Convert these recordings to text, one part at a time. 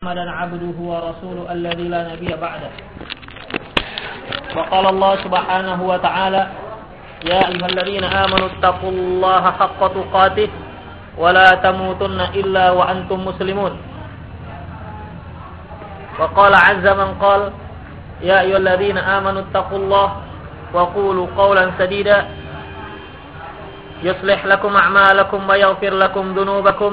محمدا عبده ورسوله الذي لا نبي بعده. وقال الله سبحانه وتعالى يا أيها الذين آمنوا اتقوا الله حق تقاته ولا تموتن إلا وأنتم مسلمون. وقال عز من قال يا أيها الذين آمنوا اتقوا الله وقولوا قولا سديدا. يصلح لكم أعمالكم ويغفر لكم ذنوبكم.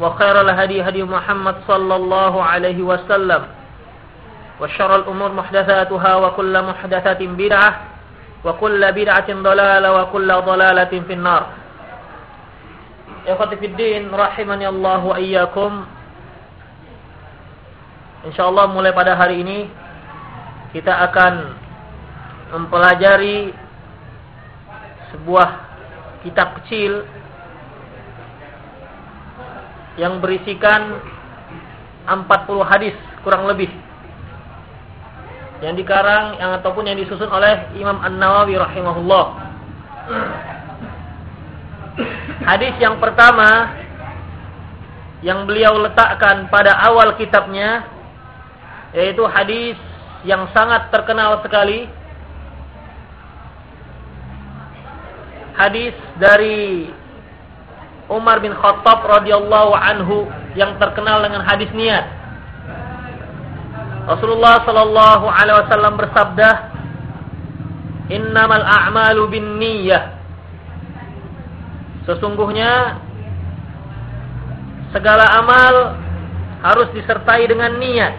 وخير الهدي هدي محمد صلى الله عليه وسلم وشر الأمور محدثاتها وكل محدثة بدعة وكل بدعة ضلالة وكل ضلالة في النار Ikhwati Fiddin rahimani Allah wa iyyakum Insyaallah mulai pada hari ini kita akan mempelajari sebuah kitab kecil yang berisikan 40 hadis kurang lebih yang dikarang yang ataupun yang disusun oleh Imam An-Nawawi rahimahullah. Hadis yang pertama yang beliau letakkan pada awal kitabnya yaitu hadis yang sangat terkenal sekali. Hadis dari Umar bin Khattab radhiyallahu anhu yang terkenal dengan hadis niat. Rasulullah sallallahu alaihi wasallam bersabda, "Innamal a'malu binniyah." Sesungguhnya segala amal harus disertai dengan niat.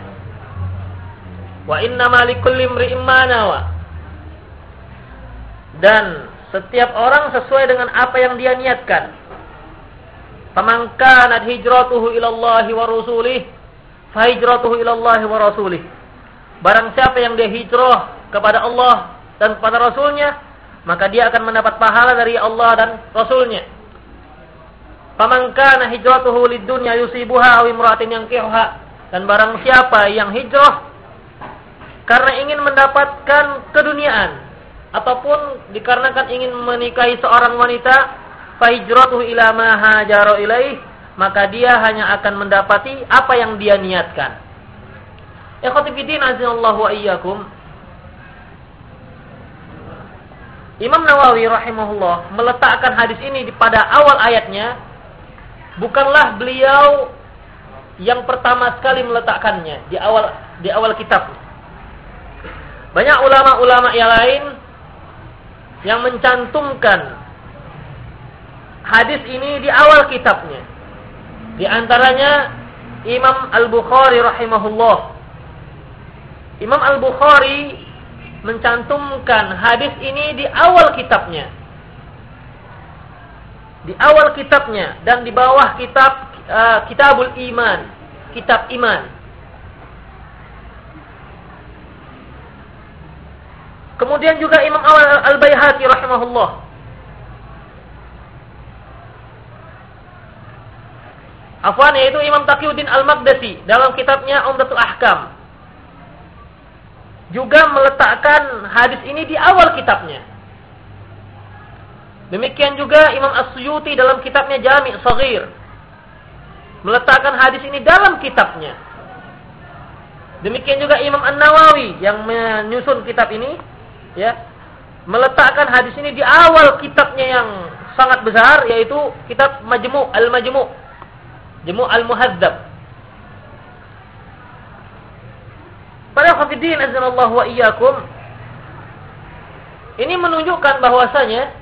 Wa innamal likulli imri'in ma nawa. Dan setiap orang sesuai dengan apa yang dia niatkan. Faman kanat hijratuhu ila Allah wa rasulih, fa hijratuhu wa rasulih. Barang siapa yang dia hijrah kepada Allah dan kepada Rasulnya, maka dia akan mendapat pahala dari Allah dan Rasulnya. Faman kana hijratuhu lid-dunya yusibuha aw imra'atin yankihuha. Dan barang siapa yang hijrah karena ingin mendapatkan keduniaan ataupun dikarenakan ingin menikahi seorang wanita, fahijratuhu ila ma maka dia hanya akan mendapati apa yang dia niatkan. Ikhwati fillah azanallahu wa iyyakum. Imam Nawawi rahimahullah meletakkan hadis ini pada awal ayatnya bukanlah beliau yang pertama sekali meletakkannya di awal di awal kitab. Banyak ulama-ulama yang lain yang mencantumkan hadis ini di awal kitabnya. Di antaranya Imam Al-Bukhari rahimahullah. Imam Al-Bukhari mencantumkan hadis ini di awal kitabnya. Di awal kitabnya dan di bawah kitab uh, Kitabul Iman, kitab iman. Kemudian juga Imam Al-Baihaqi rahimahullah Afwan yaitu Imam Taqiyuddin Al-Maqdisi dalam kitabnya Umdatul Ahkam juga meletakkan hadis ini di awal kitabnya. Demikian juga Imam As-Suyuti dalam kitabnya Jami' Saghir meletakkan hadis ini dalam kitabnya. Demikian juga Imam An-Nawawi yang menyusun kitab ini ya meletakkan hadis ini di awal kitabnya yang sangat besar yaitu kitab Majmu' Al-Majmu' Jemu' al-Muhadzab. Para khafidin azanallahu wa iyyakum. Ini menunjukkan bahwasanya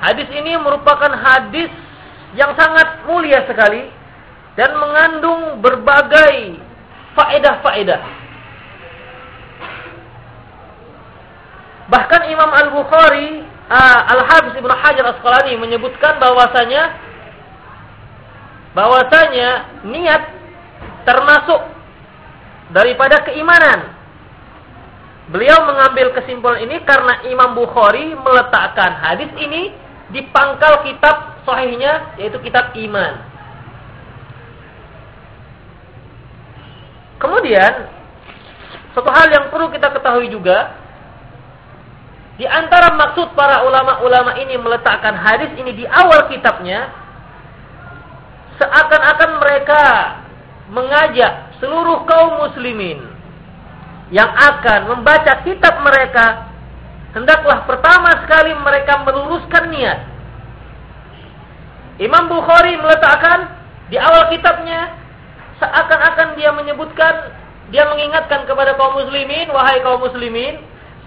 hadis ini merupakan hadis yang sangat mulia sekali dan mengandung berbagai faedah-faedah. Bahkan Imam Al-Bukhari, uh, Al-Hafiz Ibnu Hajar Asqalani menyebutkan bahwasanya bahwasanya niat termasuk daripada keimanan. Beliau mengambil kesimpulan ini karena Imam Bukhari meletakkan hadis ini di pangkal kitab sahihnya yaitu kitab iman. Kemudian satu hal yang perlu kita ketahui juga di antara maksud para ulama-ulama ini meletakkan hadis ini di awal kitabnya seakan-akan mereka mengajak seluruh kaum muslimin yang akan membaca kitab mereka hendaklah pertama sekali mereka meluruskan niat. Imam Bukhari meletakkan di awal kitabnya seakan-akan dia menyebutkan dia mengingatkan kepada kaum muslimin, wahai kaum muslimin,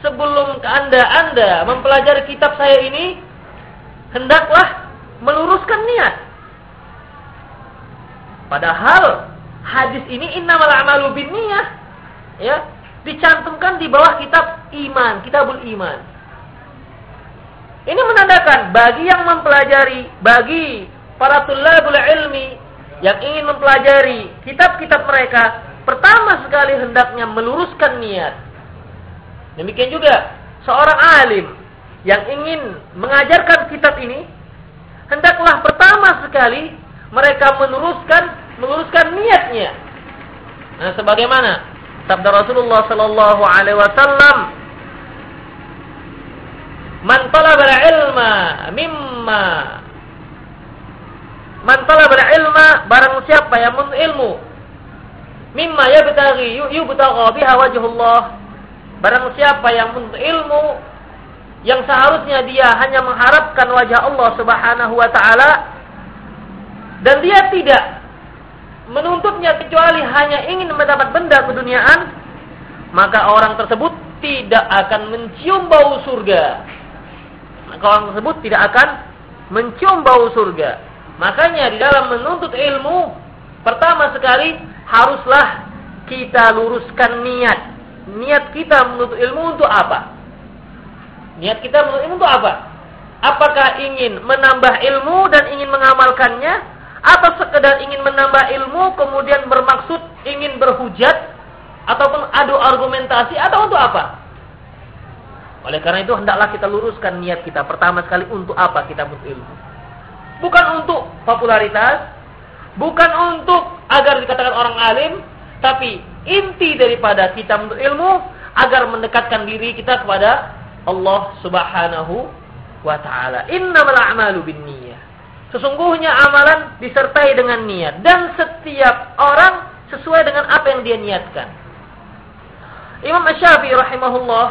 sebelum Anda-Anda mempelajari kitab saya ini, hendaklah meluruskan niat. Padahal hadis ini innamal a'malu binniyah. Ya, dicantumkan di bawah kitab iman, kitabul iman. Ini menandakan bagi yang mempelajari, bagi para tulabul ilmi yang ingin mempelajari kitab-kitab mereka, pertama sekali hendaknya meluruskan niat. Demikian juga seorang alim yang ingin mengajarkan kitab ini hendaklah pertama sekali mereka meneruskan meluruskan niatnya. Nah, sebagaimana sabda Rasulullah sallallahu alaihi wasallam, "Man talaba ilma mimma Man talaba ilma barang siapa yang menuntut ilmu mimma yabtaghi yubtagha biha wajhullah Barang siapa yang menuntut ilmu yang seharusnya dia hanya mengharapkan wajah Allah Subhanahu wa taala dan dia tidak menuntutnya kecuali hanya ingin mendapat benda keduniaan, maka orang tersebut tidak akan mencium bau surga. Maka orang tersebut tidak akan mencium bau surga. Makanya di dalam menuntut ilmu, pertama sekali haruslah kita luruskan niat niat kita menuntut ilmu untuk apa? Niat kita menuntut ilmu untuk apa? Apakah ingin menambah ilmu dan ingin mengamalkannya? Atau sekedar ingin menambah ilmu kemudian bermaksud ingin berhujat? Ataupun adu argumentasi? Atau untuk apa? Oleh karena itu hendaklah kita luruskan niat kita pertama sekali untuk apa kita menuntut ilmu. Bukan untuk popularitas, bukan untuk agar dikatakan orang alim, tapi inti daripada kita menuntut ilmu agar mendekatkan diri kita kepada Allah Subhanahu wa taala. Innamal a'malu binniyah. Sesungguhnya amalan disertai dengan niat dan setiap orang sesuai dengan apa yang dia niatkan. Imam Asy-Syafi'i rahimahullah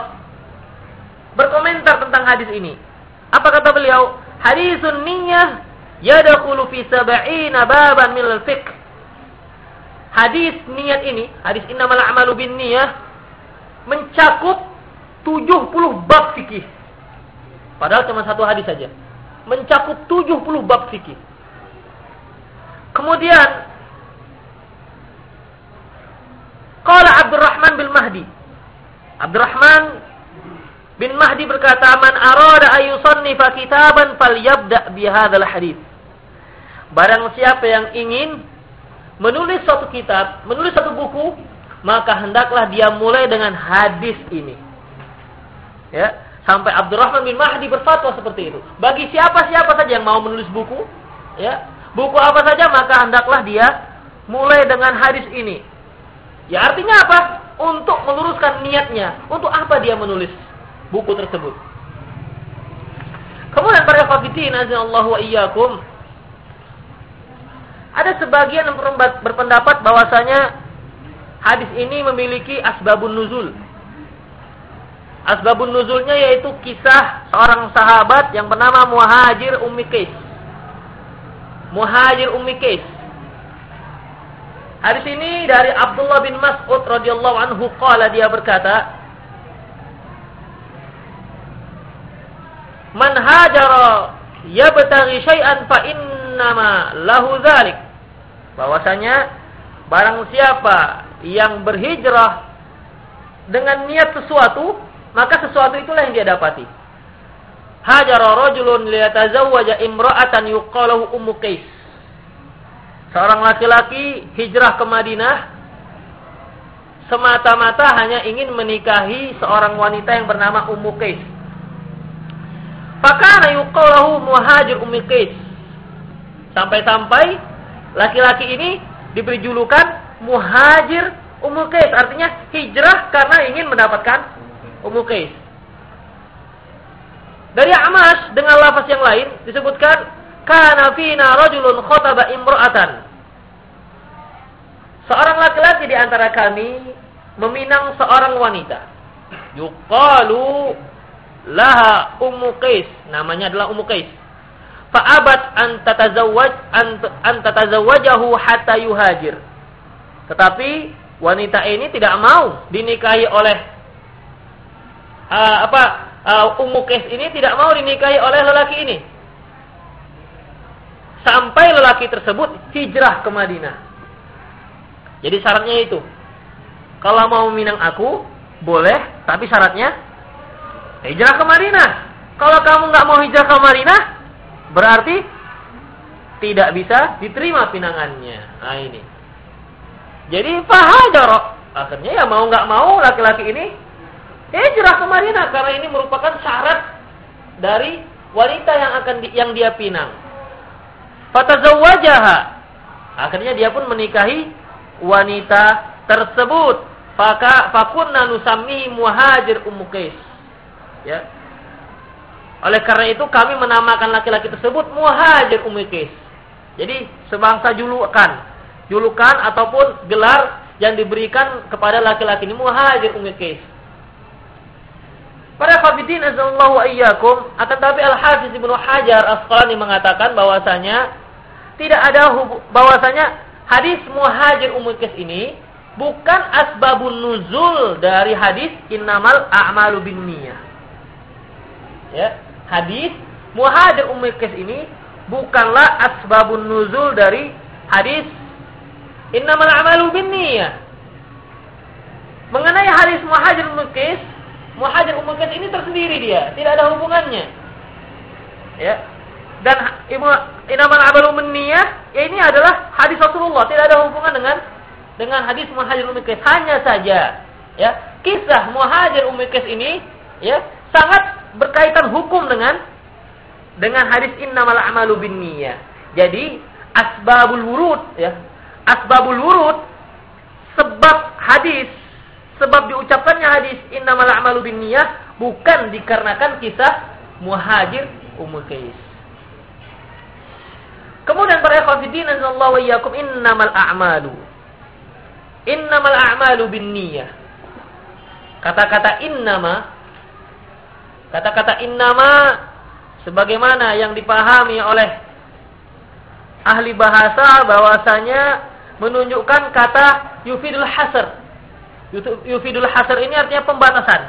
berkomentar tentang hadis ini. Apa kata beliau? Hadisun niyyah yadkhulu fi sab'ina baban min al-fiqh hadis niat ini, hadis innamal a'malu bin niyah mencakup 70 bab fikih. Padahal cuma satu hadis saja. Mencakup 70 bab fikih. Kemudian Qala Abdurrahman bin Mahdi. Abdurrahman bin Mahdi berkata, "Man arada ayusannifa kitaban falyabda bihadzal hadis." Barang siapa yang ingin menulis suatu kitab, menulis satu buku, maka hendaklah dia mulai dengan hadis ini. Ya, sampai Abdurrahman bin Mahdi berfatwa seperti itu. Bagi siapa-siapa saja yang mau menulis buku, ya, buku apa saja maka hendaklah dia mulai dengan hadis ini. Ya artinya apa? Untuk meluruskan niatnya. Untuk apa dia menulis buku tersebut? Kemudian para kafirin azza wa iyyakum ada sebagian yang berpendapat bahwasanya hadis ini memiliki asbabun nuzul. Asbabun nuzulnya yaitu kisah seorang sahabat yang bernama Muhajir Ummi Qais. Muhajir Ummi Qais. Hadis ini dari Abdullah bin Mas'ud radhiyallahu anhu qala dia berkata, Man hajara yabtaghi syai'an fa innama lahu dzalik. Bahwasanya barang siapa yang berhijrah dengan niat sesuatu, maka sesuatu itulah yang dia dapati. Hajara rajulun liyatazawwaja imra'atan yuqalahu Ummu Qais. Seorang laki-laki hijrah ke Madinah semata-mata hanya ingin menikahi seorang wanita yang bernama Ummu Qais. Fakana muhajir Ummu. Sampai-sampai laki-laki ini diberi julukan muhajir Ummu artinya hijrah karena ingin mendapatkan Ummu Qais. Dari Amash dengan lafaz yang lain disebutkan kana fina rajulun khotaba imra'atan. Seorang laki-laki di antara kami meminang seorang wanita. Yuqalu laha Ummu Qais, namanya adalah Ummu Qais. Fa'abat an tatazawwaj an tatazawwajahu hatta yuhajir. Tetapi wanita ini tidak mau dinikahi oleh uh, apa uh, Ummu Qais ini tidak mau dinikahi oleh lelaki ini. Sampai lelaki tersebut hijrah ke Madinah. Jadi syaratnya itu. Kalau mau minang aku, boleh, tapi syaratnya hijrah ke Madinah. Kalau kamu nggak mau hijrah ke Madinah, berarti tidak bisa diterima pinangannya. Nah ini. Jadi fahadaro. Akhirnya ya mau nggak mau laki-laki ini hijrah ke Madinah karena ini merupakan syarat dari wanita yang akan di, yang dia pinang. Fatazawwajaha. Akhirnya dia pun menikahi wanita tersebut. Faka fakunna muhajir ummu qais. Ya. Oleh karena itu kami menamakan laki-laki tersebut muhajir ummu qais. Jadi sebangsa julukan, julukan ataupun gelar yang diberikan kepada laki-laki ini muhajir ummu qais. Para khabidin azallahu wa iyyakum, akan tapi Al-Hafiz Ibnu Hajar Asqalani mengatakan bahwasanya tidak ada bahwasanya hadis muhajir umul kes ini bukan asbabun nuzul dari hadis innamal a'malu binniyah. Ya, hadis muhajir umul kes ini bukanlah asbabun nuzul dari hadis innamal a'malu binniyah. Mengenai hadis muhajir umul kes Muhajir Ummu Qais ini tersendiri dia, tidak ada hubungannya. Ya. Dan Ibu Inaman Abalu Meniyah, ya ini adalah hadis Rasulullah, tidak ada hubungan dengan dengan hadis Muhajir Ummu Qais. Hanya saja, ya, kisah Muhajir Ummu Qais ini ya sangat berkaitan hukum dengan dengan hadis innamal a'malu binniyah. Jadi asbabul wurud ya. Asbabul wurud sebab hadis sebab diucapkannya hadis innamal a'malu binniyah bukan dikarenakan kisah muhajir Ummul Qais. Kemudian para ikhwatiddin azallahu wa iyyakum innamal a'malu innamal a'malu binniyah. Kata-kata innama kata-kata innama sebagaimana yang dipahami oleh ahli bahasa bahwasanya menunjukkan kata yufidul hasr Yufidul hasr ini artinya pembatasan.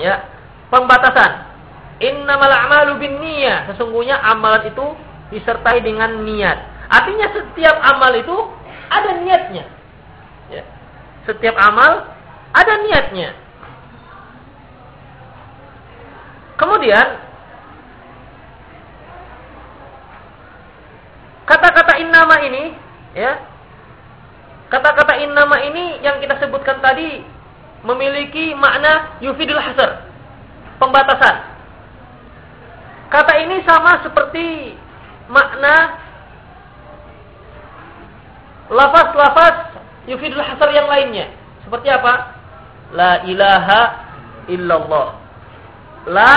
Ya, pembatasan. Innamal a'malu binniyah. Sesungguhnya amalan itu disertai dengan niat. Artinya setiap amal itu ada niatnya. Ya. Setiap amal ada niatnya. Kemudian kata-kata innama ini ya Kata-kata innama ini yang kita sebutkan tadi memiliki makna yufidul hasr. Pembatasan. Kata ini sama seperti makna lafaz-lafaz yufidul hasr yang lainnya. Seperti apa? La ilaha illallah. La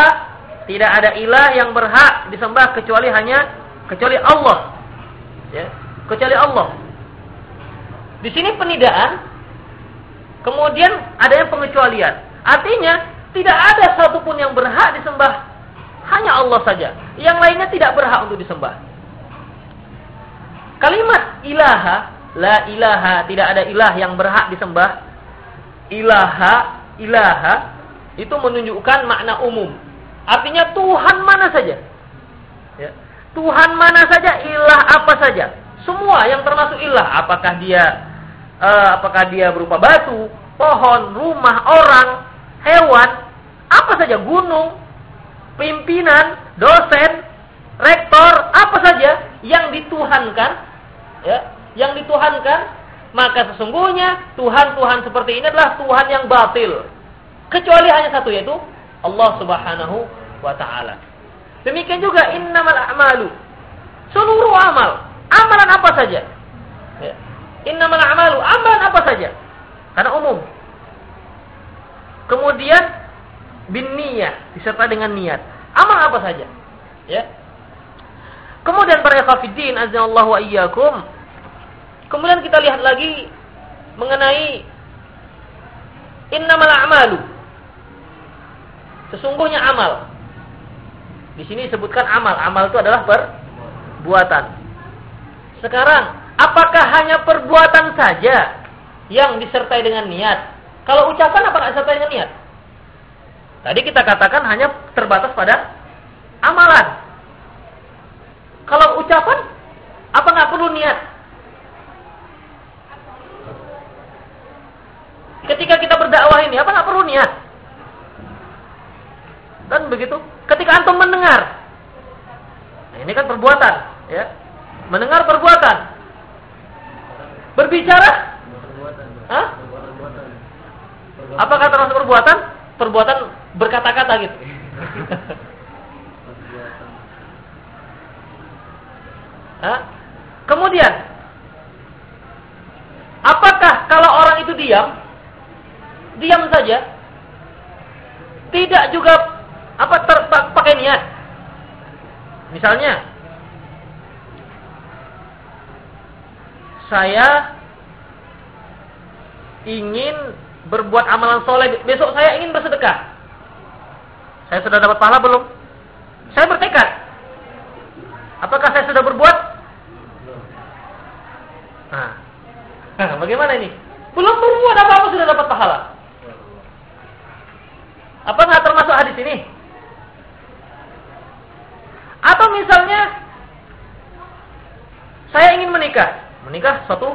tidak ada ilah yang berhak disembah kecuali hanya kecuali Allah. Ya, kecuali Allah. Di sini penidaan, kemudian adanya pengecualian. Artinya, tidak ada satupun yang berhak disembah. Hanya Allah saja. Yang lainnya tidak berhak untuk disembah. Kalimat ilaha, la ilaha, tidak ada ilah yang berhak disembah. Ilaha, ilaha, itu menunjukkan makna umum. Artinya Tuhan mana saja. Ya. Tuhan mana saja, ilah apa saja. Semua yang termasuk ilah, apakah dia uh, apakah dia berupa batu, pohon, rumah, orang, hewan, apa saja gunung, pimpinan, dosen, rektor, apa saja yang dituhankan, ya, yang dituhankan, maka sesungguhnya Tuhan-Tuhan seperti ini adalah Tuhan yang batil. Kecuali hanya satu yaitu Allah Subhanahu wa taala. Demikian juga innamal a'malu. Seluruh amal, amalan apa saja. Ya. Innamal a'malu, amalan apa saja. Karena umum. Kemudian bin niyah disertai dengan niat. Amal apa saja. Ya. Kemudian para ikhwatiddin azza-Allah wa iyyakum. Kemudian kita lihat lagi mengenai innamal a'malu. Sesungguhnya amal. Di sini disebutkan amal. Amal itu adalah perbuatan. Sekarang, apakah hanya perbuatan saja yang disertai dengan niat? Kalau ucapan apa nggak disertai dengan niat? Tadi kita katakan hanya terbatas pada amalan. Kalau ucapan, apa nggak perlu niat? Ketika kita berdakwah ini, apa nggak perlu niat? Dan begitu. Ketika antum mendengar, nah ini kan perbuatan, ya. Mendengar perbuatan. Berbicara, Hah? Apakah termasuk perbuatan? Perbuatan berkata-kata gitu. Hah? Kemudian, apakah kalau orang itu diam, diam saja, tidak juga apa ter, pakai niat? Misalnya, saya ingin berbuat amalan soleh, besok saya ingin bersedekah. Saya sudah dapat pahala belum? Saya bertekad. Apakah saya sudah berbuat? Nah, bagaimana ini? Belum berbuat apa-apa sudah dapat pahala. Apa nggak termasuk hadis ini? Atau misalnya saya ingin menikah, menikah suatu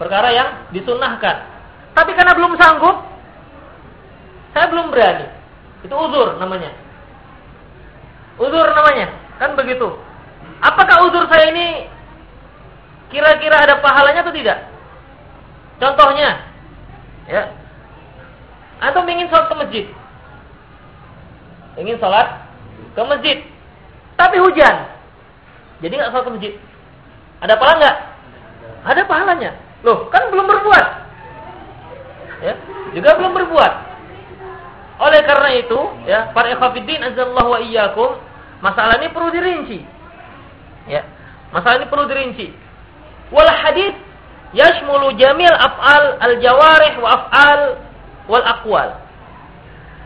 perkara yang disunahkan. Tapi karena belum sanggup, saya belum berani. Itu uzur namanya. Uzur namanya, kan begitu. Apakah uzur saya ini kira-kira ada pahalanya atau tidak? Contohnya, ya, atau ingin sholat ke masjid, ingin sholat ke masjid, tapi hujan, jadi nggak sholat ke masjid. Ada pahala nggak? Ada pahalanya. Loh, kan belum berbuat. Ya, juga belum berbuat. Oleh karena itu, ya, para ikhwatiddin azallahu wa iyyakum, masalah ini perlu dirinci. Ya. Masalah ini perlu dirinci. Wal hadis yashmulu jamil af'al al-jawarih wa af'al wal aqwal.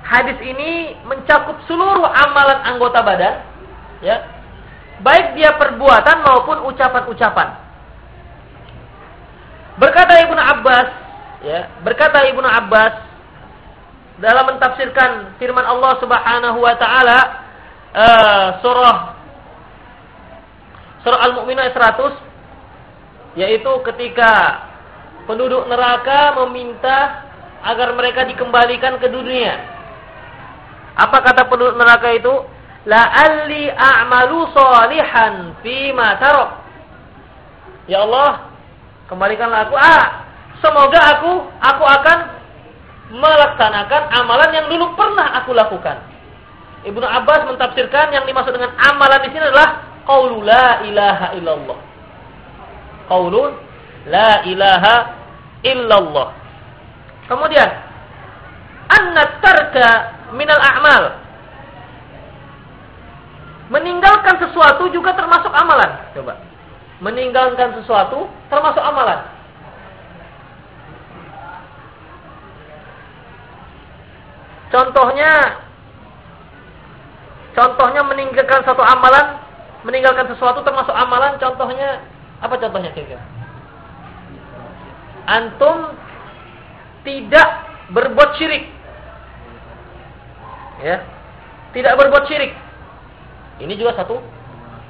Hadis ini mencakup seluruh amalan anggota badan, ya. Baik dia perbuatan maupun ucapan-ucapan. Berkata Ibnu Abbas, ya, berkata Ibnu Abbas dalam mentafsirkan firman Allah Subhanahu wa taala uh, surah surah Al-Mu'minun ayat 100 yaitu ketika penduduk neraka meminta agar mereka dikembalikan ke dunia. Apa kata penduduk neraka itu? La'alli a'malu salihan fima tarok. Ya Allah, kembalikanlah aku. Ah, semoga aku aku akan melaksanakan amalan yang dulu pernah aku lakukan. Ibnu Abbas mentafsirkan yang dimaksud dengan amalan di sini adalah qaulu la ilaha illallah qaulun la ilaha illallah. Kemudian anna tarka minal a'mal. Meninggalkan sesuatu juga termasuk amalan. Coba. Meninggalkan sesuatu termasuk amalan. Contohnya contohnya meninggalkan satu amalan, meninggalkan sesuatu termasuk amalan, contohnya apa contohnya kira-kira? Antum tidak berbuat syirik. Ya. Tidak berbuat syirik. Ini juga satu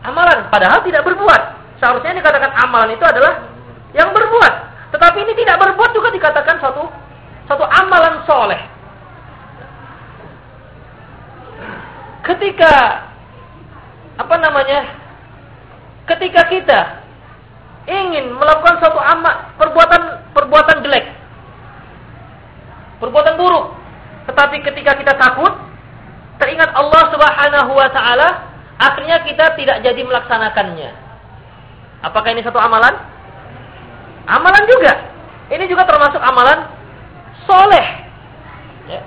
amalan padahal tidak berbuat. Seharusnya dikatakan amalan itu adalah yang berbuat. Tetapi ini tidak berbuat juga dikatakan satu satu amalan soleh. Ketika apa namanya? Ketika kita ingin melakukan suatu amal perbuatan per, perbuatan jelek. Perbuatan buruk. Tetapi ketika kita takut, teringat Allah Subhanahu wa taala, akhirnya kita tidak jadi melaksanakannya. Apakah ini satu amalan? Amalan juga. Ini juga termasuk amalan soleh. Ya.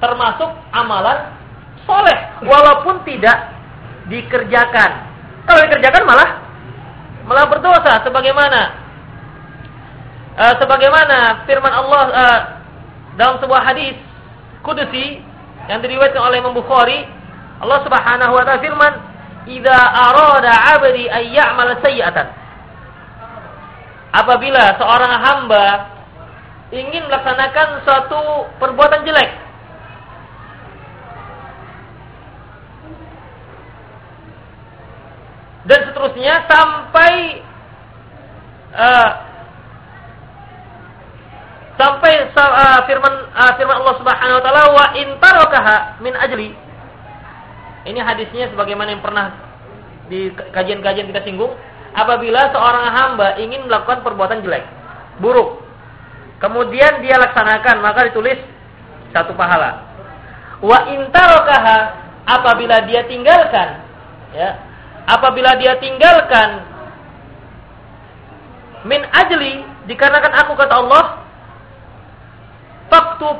Termasuk amalan soleh. Walaupun tidak dikerjakan. Kalau dikerjakan malah malah berdosa. Sebagaimana uh, sebagaimana firman Allah uh, dalam sebuah hadis kudusi yang diriwayatkan oleh Imam Bukhari, Allah Subhanahu wa taala firman, "Idza arada 'abdi ay ya'mal sayyi'atan" Apabila seorang hamba ingin melaksanakan suatu perbuatan jelek, dan seterusnya sampai uh, sampai uh, firman uh, firman Allah Subhanahu wa taala wa in tarakaha min ajli ini hadisnya sebagaimana yang pernah di kajian-kajian kita singgung apabila seorang hamba ingin melakukan perbuatan jelek buruk kemudian dia laksanakan maka ditulis satu pahala wa in tarakaha apabila dia tinggalkan ya apabila dia tinggalkan min ajli dikarenakan aku kata Allah faktub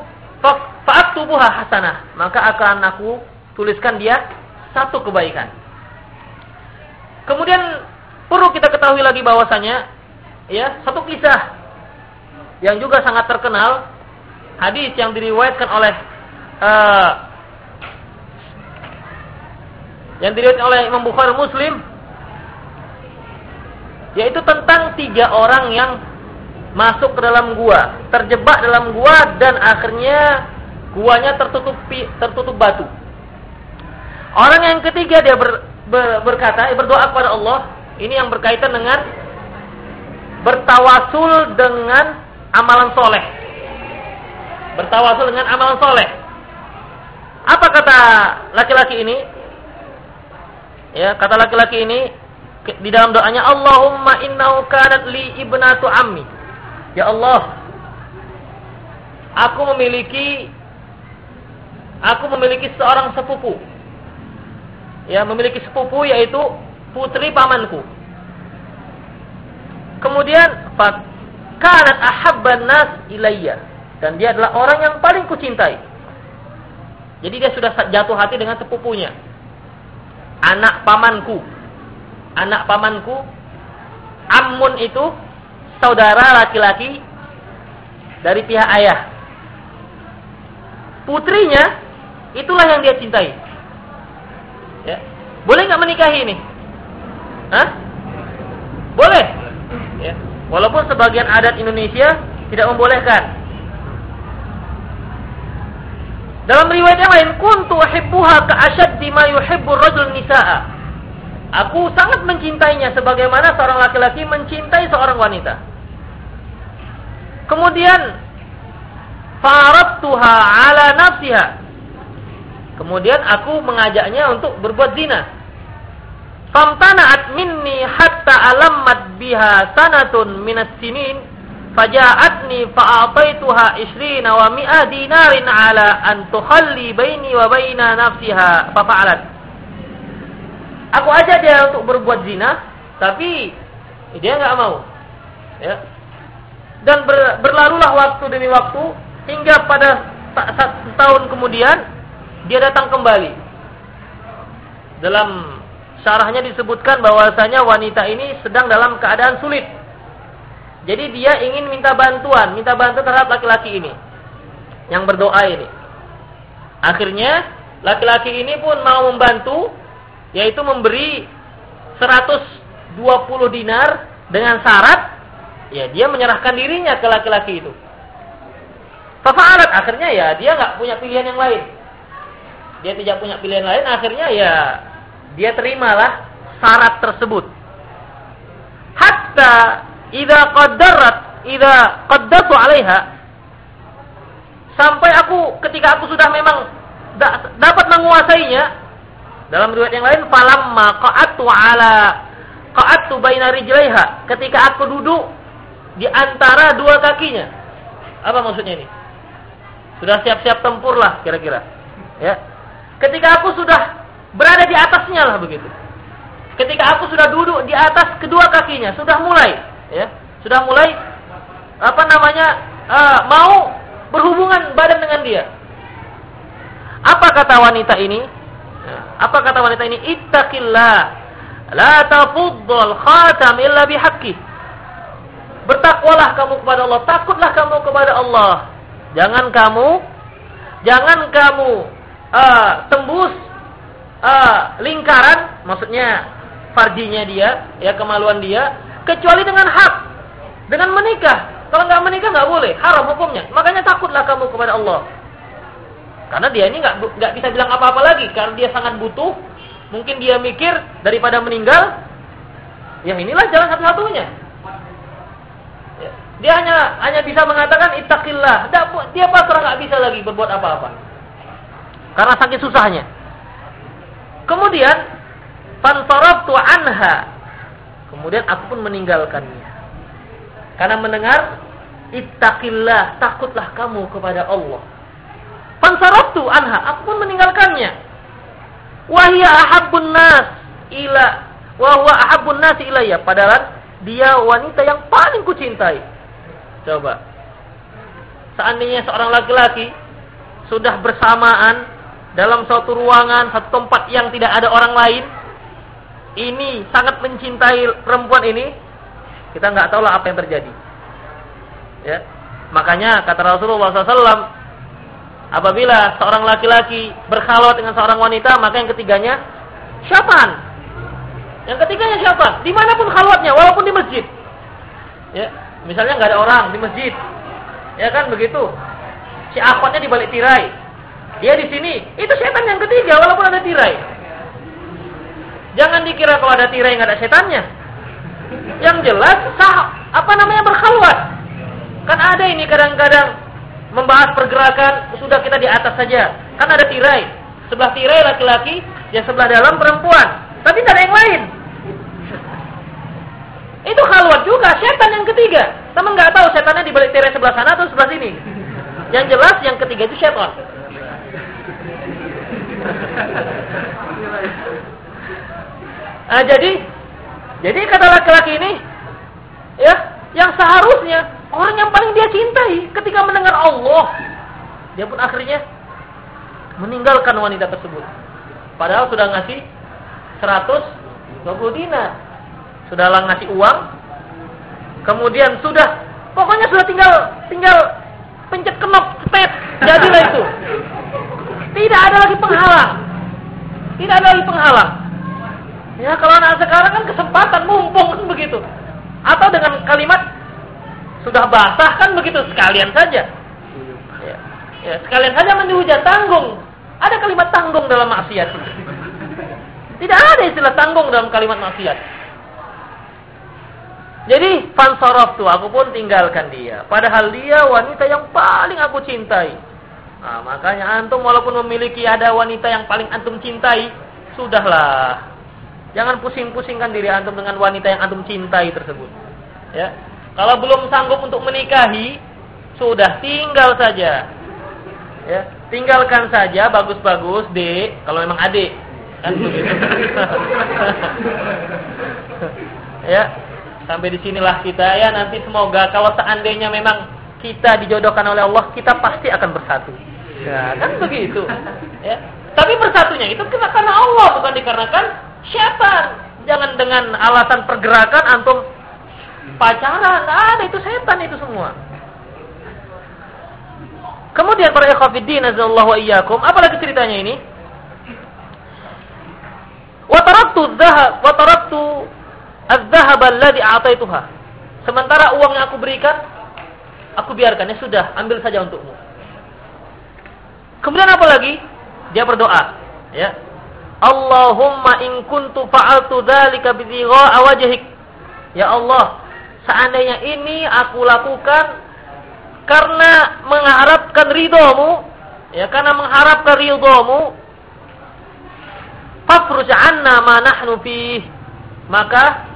faktubuha hasanah maka akan aku tuliskan dia satu kebaikan kemudian perlu kita ketahui lagi bahwasanya ya satu kisah yang juga sangat terkenal hadis yang diriwayatkan oleh uh, yang diriwayatkan oleh Imam Bukhari Muslim yaitu tentang tiga orang yang masuk ke dalam gua, terjebak dalam gua dan akhirnya guanya tertutup tertutup batu. Orang yang ketiga dia ber, ber, berkata, berdoa kepada Allah, ini yang berkaitan dengan bertawasul dengan amalan soleh. Bertawasul dengan amalan soleh. Apa kata laki-laki ini? Ya, kata laki-laki ini di dalam doanya Allahumma innahu kanat li ibnatu ammi. Ya Allah, aku memiliki aku memiliki seorang sepupu. Ya, memiliki sepupu yaitu putri pamanku. Kemudian kanat ahabban nas ilayya dan dia adalah orang yang paling kucintai. Jadi dia sudah jatuh hati dengan sepupunya anak pamanku. Anak pamanku, Amun itu saudara laki-laki dari pihak ayah. Putrinya itulah yang dia cintai. Boleh nggak menikahi ini? Hah? Boleh. Ya. Walaupun sebagian adat Indonesia tidak membolehkan. Dalam riwayat yang lain, kuntu uhibbuha ka'ashaddi ma yuhibbu rajul nisa'a. Aku sangat mencintainya sebagaimana seorang laki-laki mencintai seorang wanita. Kemudian faradtuha ala nafsiha. Kemudian aku mengajaknya untuk berbuat zina. Famtana'at minni hatta alammat biha sanatun minas sinin Faja'atni fa'ataituha isrina wa mi'a dinarin ala an tukhalli baini wa baina nafsiha fafa'alat. Aku ajak dia untuk berbuat zina, tapi dia enggak mau. Ya. Dan ber, berlalulah waktu demi waktu hingga pada setahun kemudian dia datang kembali. Dalam syarahnya disebutkan bahwasanya wanita ini sedang dalam keadaan sulit jadi dia ingin minta bantuan, minta bantuan terhadap laki-laki ini. Yang berdoa ini. Akhirnya laki-laki ini pun mau membantu yaitu memberi 120 dinar dengan syarat ya dia menyerahkan dirinya ke laki-laki itu. Fafa'alat akhirnya ya dia nggak punya pilihan yang lain. Dia tidak punya pilihan lain akhirnya ya dia terimalah syarat tersebut. Hatta idza qaddarat idza qaddatu 'alaiha sampai aku ketika aku sudah memang da, dapat menguasainya dalam riwayat yang lain falamma qa'atu 'ala qa'atu baina rijlaiha ketika aku duduk di antara dua kakinya. Apa maksudnya ini? Sudah siap-siap tempur lah kira-kira. Ya. Ketika aku sudah berada di atasnya lah begitu. Ketika aku sudah duduk di atas kedua kakinya, sudah mulai, ya, sudah mulai apa namanya uh, mau berhubungan badan dengan dia. Apa kata wanita ini? Apa kata wanita ini? Ittaqillah, la tafuddal khatam illa. Bertakwalah kamu kepada Allah, takutlah kamu kepada Allah. Jangan kamu jangan kamu uh, tembus uh, lingkaran, maksudnya farjinya dia, ya kemaluan dia, kecuali dengan hak, dengan menikah. Kalau nggak menikah nggak boleh, haram hukumnya. Makanya takutlah kamu kepada Allah. Karena dia ini nggak nggak bisa bilang apa-apa lagi, karena dia sangat butuh. Mungkin dia mikir daripada meninggal, ya inilah jalan satu-satunya. Ya. Dia hanya hanya bisa mengatakan ittaqillah. Dia pasrah nggak bisa lagi berbuat apa-apa. Karena sakit susahnya. Kemudian fansaraftu anha. Kemudian aku pun meninggalkannya. Karena mendengar ittaqillah, takutlah kamu kepada Allah. Fansaraftu anha, aku pun meninggalkannya. Wahia ahabbun nas ila wa huwa ahabbun nas ilayya. Padahal dia wanita yang paling kucintai. Coba. Seandainya seorang laki-laki sudah bersamaan dalam suatu ruangan, satu tempat yang tidak ada orang lain, ini sangat mencintai perempuan ini, kita nggak tahu lah apa yang terjadi. Ya, makanya kata Rasulullah SAW, apabila seorang laki-laki berkhalwat dengan seorang wanita, maka yang ketiganya siapa? Yang ketiganya siapa? Di mana pun khalwatnya, walaupun di masjid. Ya, misalnya nggak ada orang di masjid, ya kan begitu. Si akhwatnya di balik tirai, dia di sini, itu setan yang ketiga walaupun ada tirai. Jangan dikira kalau ada tirai nggak ada setannya. Yang jelas sah apa namanya berkhalwat. Kan ada ini kadang-kadang membahas pergerakan sudah kita di atas saja. Kan ada tirai. Sebelah tirai laki-laki, yang sebelah dalam perempuan. Tapi tidak ada yang lain. Itu khalwat juga, setan yang ketiga. Teman nggak tahu setannya di balik tirai sebelah sana atau sebelah sini. Yang jelas yang ketiga itu setan. Nah, jadi jadi kata laki-laki ini ya, yang seharusnya orang yang paling dia cintai ketika mendengar Allah, dia pun akhirnya meninggalkan wanita tersebut. Padahal sudah ngasih 120 dinar. Sudah lah ngasih uang. Kemudian sudah pokoknya sudah tinggal tinggal pencet kenop step jadilah itu. Tidak ada lagi penghalang. Tidak ada lagi penghalang. Ya kalau anak sekarang kan kesempatan mumpung kan begitu. Atau dengan kalimat sudah basah kan begitu sekalian saja. Ya, ya sekalian saja mandi hujan tanggung. Ada kalimat tanggung dalam maksiat. Tidak ada istilah tanggung dalam kalimat maksiat. Jadi fansorof tuh aku pun tinggalkan dia. Padahal dia wanita yang paling aku cintai. Nah, makanya antum walaupun memiliki ada wanita yang paling antum cintai, sudahlah Jangan pusing-pusingkan diri antum dengan wanita yang antum cintai tersebut. Ya. Kalau belum sanggup untuk menikahi, sudah tinggal saja. Ya, tinggalkan saja bagus-bagus, D, kalau memang adik. Kan begitu. ya. Sampai di sinilah kita ya nanti semoga kalau seandainya memang kita dijodohkan oleh Allah, kita pasti akan bersatu. Ya, kan begitu. Ya. Tapi bersatunya itu karena Allah bukan dikarenakan Setan. Jangan dengan alasan pergerakan antum pacaran. Nggak ada itu setan itu semua. Kemudian para ikhwatiddin azallahu wa iyyakum, apalagi ceritanya ini? Wa taraktu dzahab wa taraktu adz-dzahab alladhi a'taituha. Sementara uang yang aku berikan, aku biarkan ya sudah, ambil saja untukmu. Kemudian apa lagi? Dia berdoa, ya. Allahumma in kuntu fa'altu dzalika bi wajhik. Ya Allah, seandainya ini aku lakukan karena mengharapkan ridhomu, ya karena mengharapkan ridhomu, fafruj anna ma nahnu fih. Maka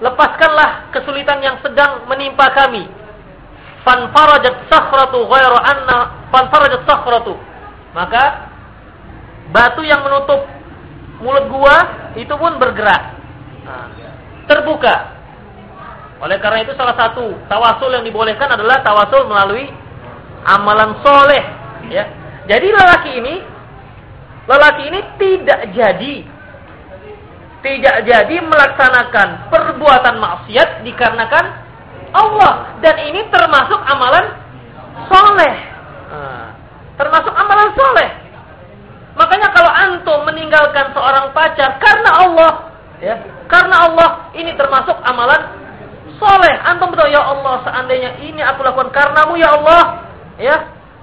lepaskanlah kesulitan yang sedang menimpa kami. Fanfarajat sakhratu ghairu anna fanfarajat sakhratu. Maka batu yang menutup mulut gua itu pun bergerak. Nah, terbuka. Oleh karena itu salah satu tawasul yang dibolehkan adalah tawasul melalui amalan soleh. Ya. Jadi lelaki ini, lelaki ini tidak jadi tidak jadi melaksanakan perbuatan maksiat dikarenakan Allah. Dan ini termasuk amalan soleh. Nah, termasuk amalan soleh. Makanya kalau antum meninggalkan seorang pacar karena Allah ya. karena Allah ini termasuk amalan soleh. Antum berdoa ya Allah seandainya ini aku lakukan karenamu ya Allah. Ya.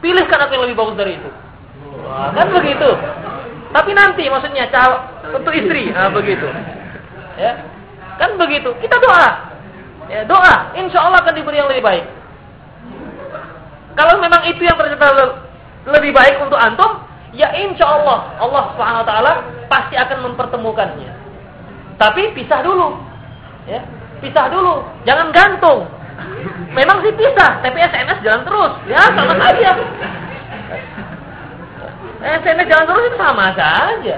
Pilihkan aku yang lebih bagus dari itu. Wah, kan begitu. Tapi nanti maksudnya untuk istri, nah begitu. Ya. Kan begitu. Kita doa. Ya, doa, insya Allah akan diberi yang lebih baik. Kalau memang itu yang ternyata lebih baik untuk antum, ya insya Allah Allah Taala pasti akan mempertemukannya. Tapi pisah dulu, ya, pisah dulu, jangan gantung. Memang sih pisah, tapi SMS jalan terus, ya sama saja. SMS jalan terus itu sama saja.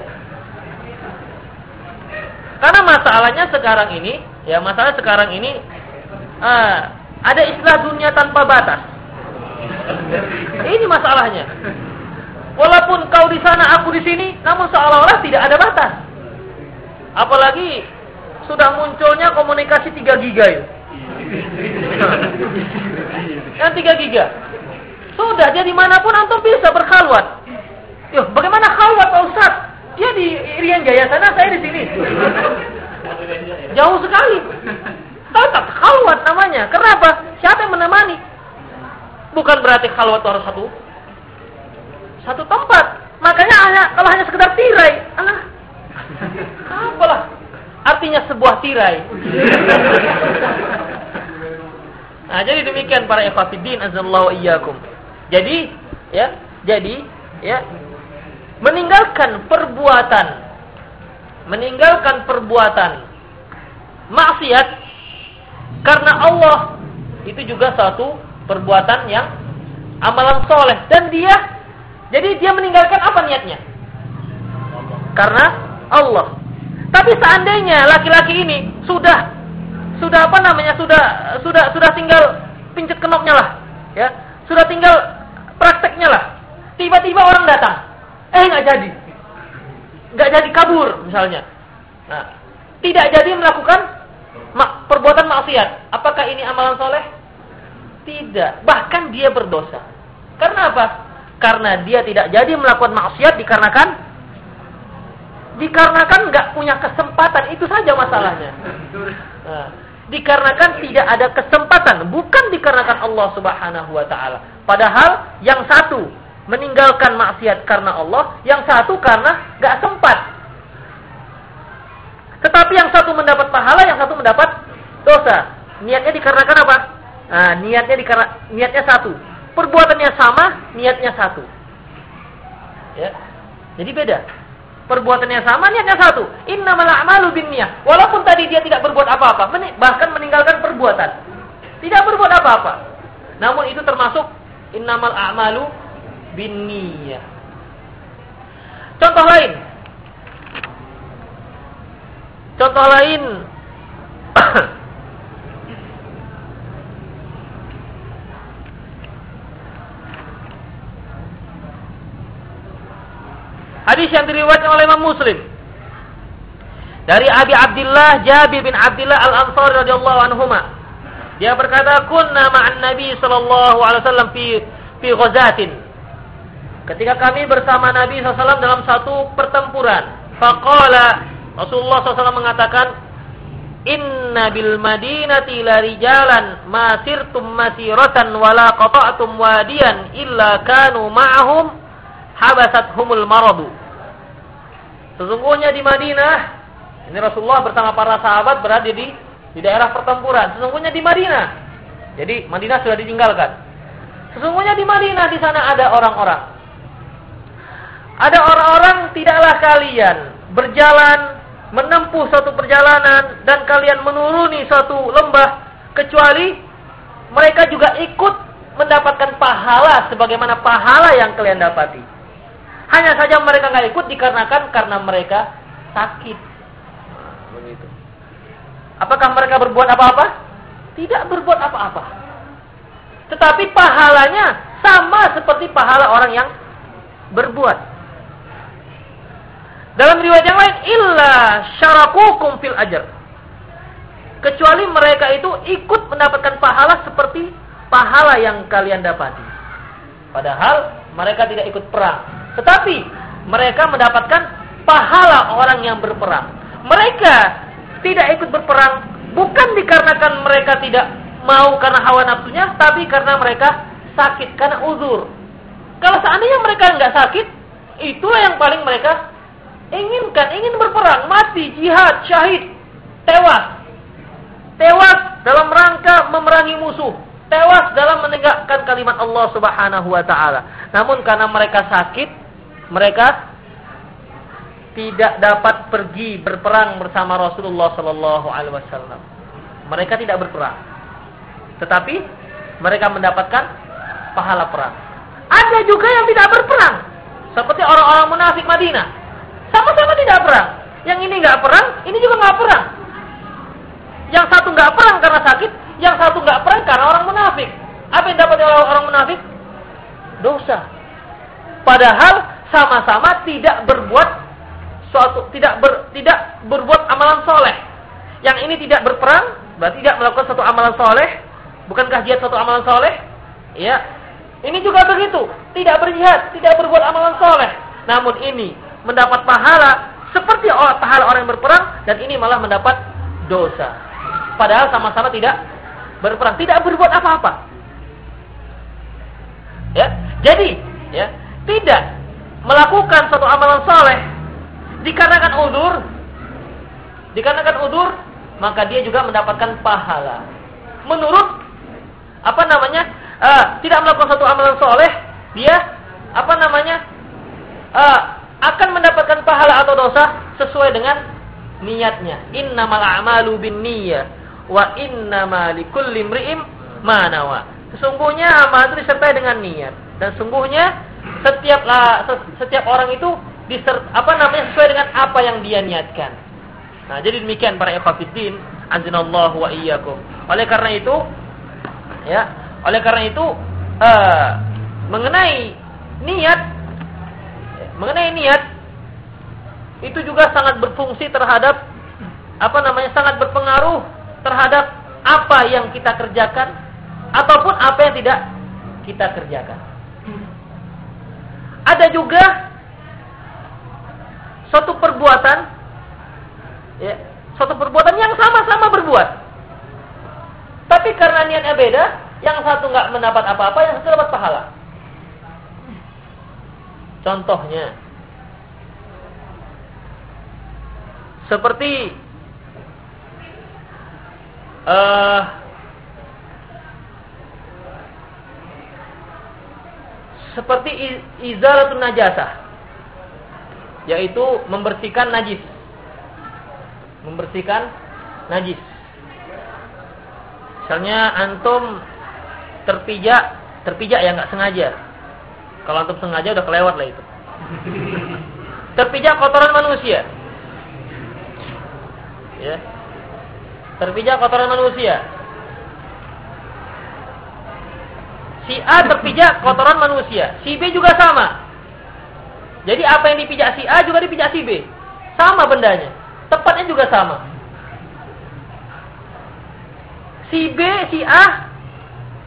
Karena masalahnya sekarang ini, ya masalah sekarang ini uh, ada istilah dunia tanpa batas. Ini masalahnya. Walaupun kau di sana, aku di sini, namun seolah-olah tidak ada batas. Apalagi sudah munculnya komunikasi 3 giga itu. Yang 3 giga. Sudah, jadi mana pun antum bisa berkhalwat. Yo, bagaimana khalwat Pak Ustaz? Dia di Irian Jaya sana, saya di sini. Jauh sekali. Tetap khalwat namanya. Kenapa? Siapa yang menemani? Bukan berarti khalwat harus satu satu tempat. Makanya hanya kalau hanya sekedar tirai, alah. Apalah artinya sebuah tirai. nah, jadi demikian para ikhwatiddin azallahu iyyakum. Jadi, ya, jadi, ya, meninggalkan perbuatan meninggalkan perbuatan maksiat karena Allah itu juga satu perbuatan yang amalan soleh. Dan dia jadi dia meninggalkan apa niatnya? Karena Allah. Tapi seandainya laki-laki ini sudah sudah apa namanya sudah sudah sudah tinggal pincet kenopnya lah ya. Sudah tinggal prakteknya lah. Tiba-tiba orang datang. Eh nggak jadi. Nggak jadi kabur misalnya. Nah, tidak jadi melakukan perbuatan maksiat. Apakah ini amalan soleh? Tidak. Bahkan dia berdosa. Karena apa? Karena dia tidak jadi melakukan maksiat dikarenakan dikarenakan nggak punya kesempatan itu saja masalahnya. Nah, dikarenakan tidak ada kesempatan, bukan dikarenakan Allah Subhanahu wa taala. Padahal yang satu meninggalkan maksiat karena Allah, yang satu karena gak sempat. Tetapi yang satu mendapat pahala, yang satu mendapat dosa. Niatnya dikarenakan apa? Nah, niatnya dikarena, niatnya satu. Perbuatannya sama, niatnya satu. Ya. Jadi beda. Perbuatannya sama, niatnya satu. Innamal a'malu binniyah. Walaupun tadi dia tidak berbuat apa-apa, bahkan meninggalkan perbuatan. Tidak berbuat apa-apa. Namun itu termasuk innamal a'malu binniyah. Contoh lain. Contoh lain. Hadis yang diriwayatkan oleh Imam Muslim dari Abi Abdullah Jabir bin Abdullah Al-Ansari radhiyallahu anhuma. Dia berkata, "Kunna ma'an Nabi sallallahu alaihi wasallam fi fi ghazatin." Ketika kami bersama Nabi SAW dalam satu pertempuran, faqala Rasulullah SAW mengatakan, Inna bil madinati la rijalan ma sirtum masiratan wala qata'tum wadiyan illa kanu ma'ahum habasathumul maradu. Sesungguhnya di Madinah, ini Rasulullah bersama para sahabat berada di di daerah pertempuran. Sesungguhnya di Madinah. Jadi Madinah sudah ditinggalkan. Sesungguhnya di Madinah di sana ada orang-orang ada orang-orang tidaklah kalian berjalan menempuh suatu perjalanan dan kalian menuruni suatu lembah kecuali mereka juga ikut mendapatkan pahala sebagaimana pahala yang kalian dapati. Hanya saja mereka nggak ikut dikarenakan karena mereka sakit. Begitu. Apakah mereka berbuat apa-apa? Tidak berbuat apa-apa. Tetapi pahalanya sama seperti pahala orang yang berbuat. Dalam riwayat yang lain, illa syarakukum fil ajar. Kecuali mereka itu ikut mendapatkan pahala seperti pahala yang kalian dapati. Padahal mereka tidak ikut perang. Tetapi mereka mendapatkan pahala orang yang berperang. Mereka tidak ikut berperang bukan dikarenakan mereka tidak mau karena hawa nafsunya, tapi karena mereka sakit, karena uzur. Kalau seandainya mereka nggak sakit, itulah yang paling mereka inginkan, ingin berperang, mati, jihad, syahid, tewas. Tewas dalam rangka memerangi musuh. Tewas dalam menegakkan kalimat Allah Subhanahu wa taala. Namun karena mereka sakit, mereka tidak dapat pergi berperang bersama Rasulullah sallallahu alaihi wasallam. Mereka tidak berperang. Tetapi mereka mendapatkan pahala perang. Ada juga yang tidak berperang. Seperti orang-orang munafik Madinah. Sama-sama tidak perang. Yang ini nggak perang, ini juga nggak perang. Yang satu nggak perang karena sakit, yang satu nggak perang karena orang munafik. Apa yang dapat oleh orang munafik? Dosa. Padahal sama-sama tidak berbuat suatu tidak ber, tidak berbuat amalan soleh. Yang ini tidak berperang, berarti tidak melakukan satu amalan soleh. Bukankah jihad satu amalan soleh? Ya. Ini juga begitu. Tidak berjihad, tidak berbuat amalan soleh. Namun ini mendapat pahala seperti pahala orang yang berperang dan ini malah mendapat dosa. Padahal sama-sama tidak berperang, tidak berbuat apa-apa. Ya, jadi ya tidak melakukan suatu amalan soleh dikarenakan udur, dikarenakan udur, maka dia juga mendapatkan pahala. Menurut apa namanya uh, tidak melakukan suatu amalan soleh, dia apa namanya uh, akan mendapatkan pahala atau dosa sesuai dengan niatnya. Innamal a'malu binniyah wa innama likulli imri'in ma. Sesungguhnya amal itu disertai dengan niat dan sungguhnya setiap setiap orang itu disert, apa namanya sesuai dengan apa yang dia niatkan. Nah, jadi demikian para ikhwatiddin, anzinallahu wa iyyakum. Oleh karena itu ya, oleh karena itu uh, mengenai niat Mengenai niat itu juga sangat berfungsi terhadap apa namanya sangat berpengaruh terhadap apa yang kita kerjakan ataupun apa yang tidak kita kerjakan. Ada juga suatu perbuatan ya, suatu perbuatan yang sama-sama berbuat. Tapi karena niatnya beda, yang satu nggak mendapat apa-apa, yang satu dapat pahala. Contohnya seperti uh, seperti izaratun najasah yaitu membersihkan najis membersihkan najis misalnya antum terpijak terpijak ya nggak sengaja kalau antum sengaja udah kelewat lah itu. Terpijak kotoran manusia. Ya. Terpijak kotoran manusia. Si A terpijak kotoran manusia. Si B juga sama. Jadi apa yang dipijak si A juga dipijak si B. Sama bendanya. Tepatnya juga sama. Si B, si A,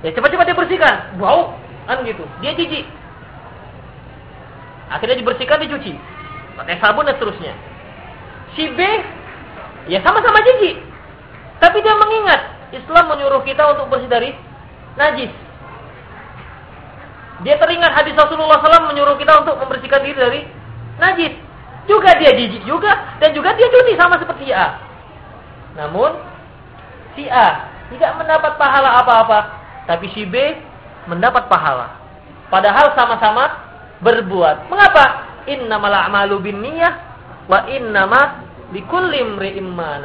ya cepat-cepat dia bersihkan. Bau, kan gitu. Dia jijik. Akhirnya dibersihkan, dicuci. Pakai sabun dan seterusnya. Si B, ya sama-sama jijik. Tapi dia mengingat, Islam menyuruh kita untuk bersih dari najis. Dia teringat hadis Rasulullah SAW menyuruh kita untuk membersihkan diri dari najis. Juga dia jijik juga, dan juga dia cuci sama seperti A. Namun, si A tidak mendapat pahala apa-apa. Tapi si B mendapat pahala. Padahal sama-sama berbuat. Mengapa? Innamal a'malu binniyah wa innama Likulli imri'in ma